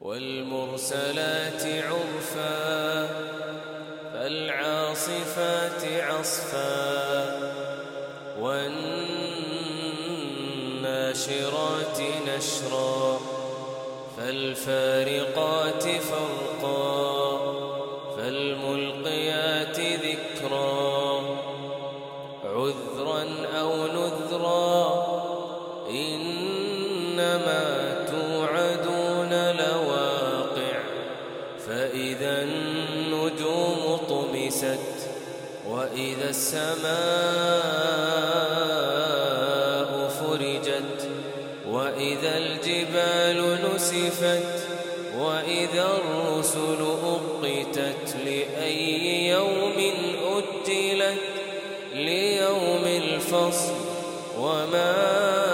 والمرسلات عرفا فالعاصفات عصفا والناشرات نشرا فالفارقات فرقا فالملقيات ذكرا. عذرا أو نذرا إنما طمست وإذا السماء فرجت وإذا الجبال نسفت وإذا الرسل أقتت لأي يوم أجلت ليوم الفصل وما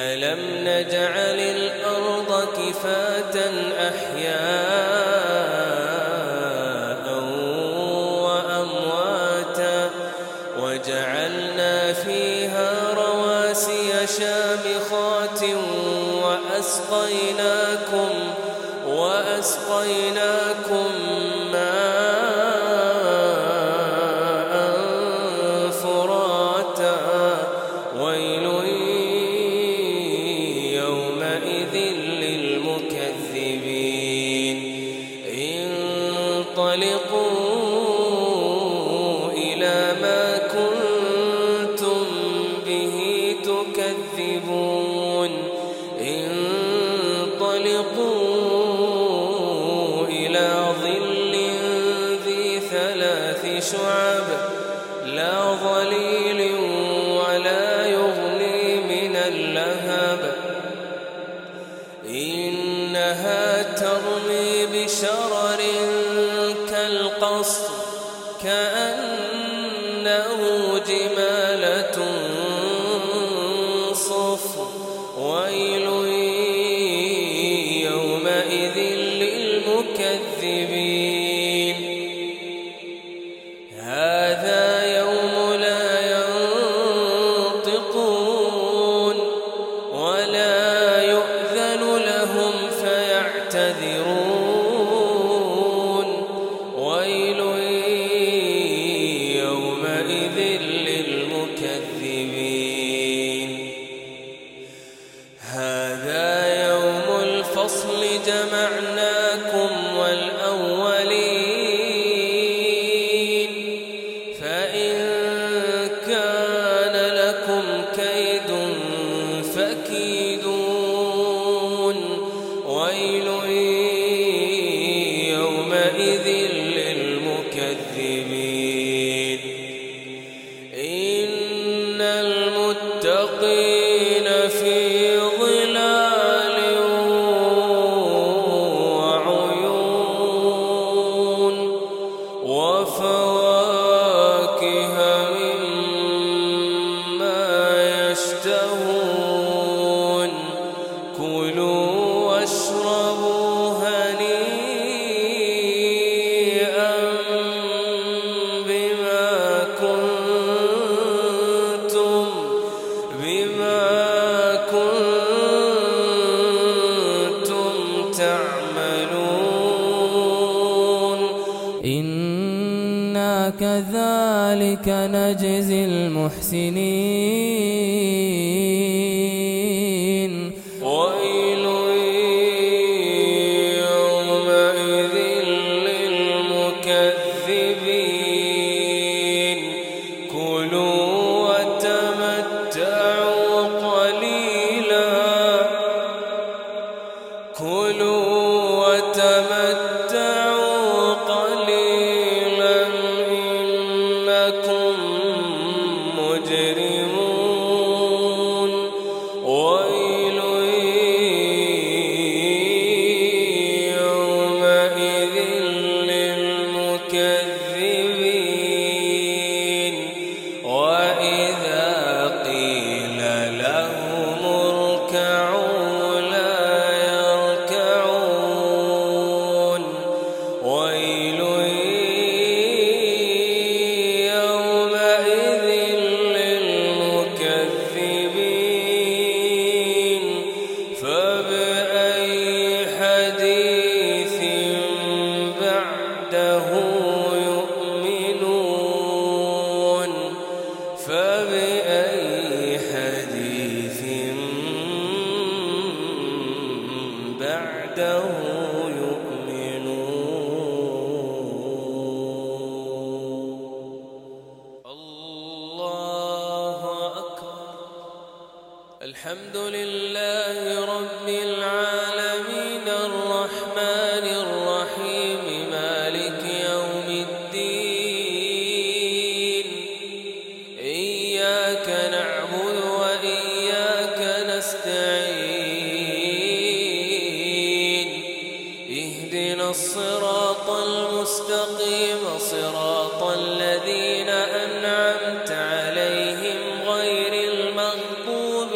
ألم نجعل الأرض كفاة أحياء صفر ويل أن كذلك نجزي المحسنين.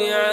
تبع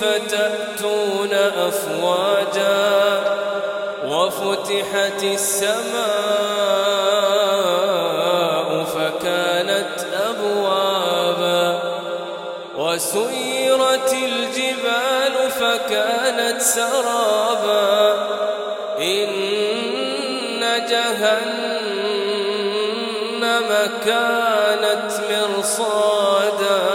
فتأتون أفواجا وفتحت السماء فكانت أبوابا وسيرت الجبال فكانت سرابا إن جهنم كانت مرصادا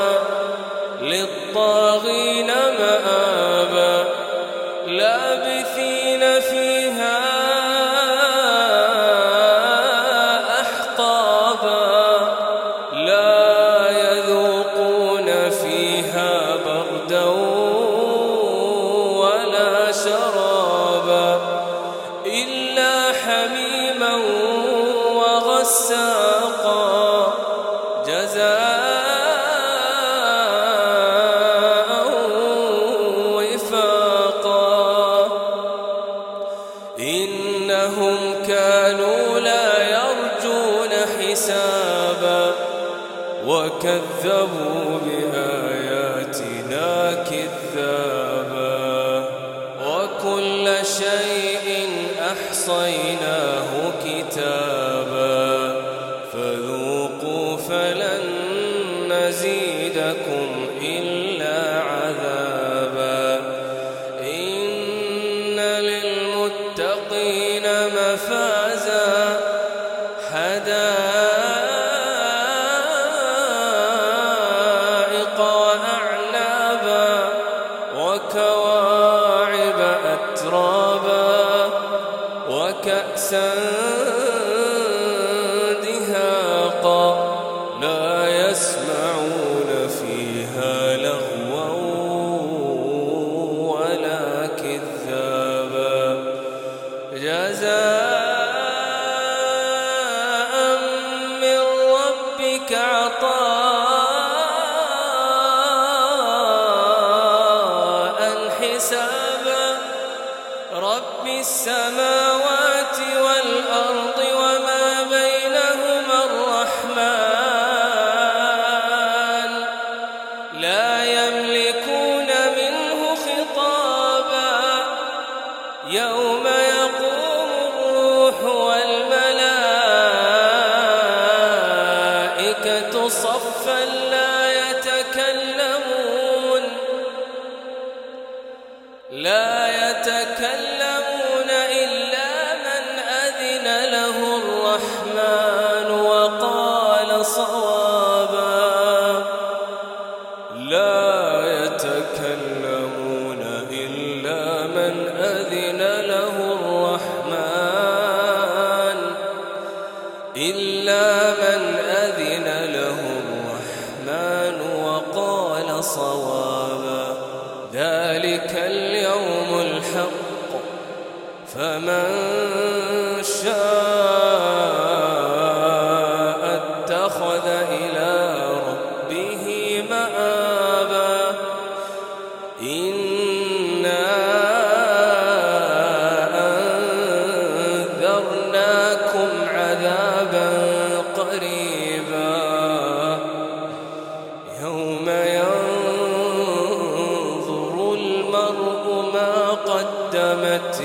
السماء الحق فمن شاء اتخذ إلى ربه مآبا إنا أنذرناكم عذابا قريبا يوم وبرت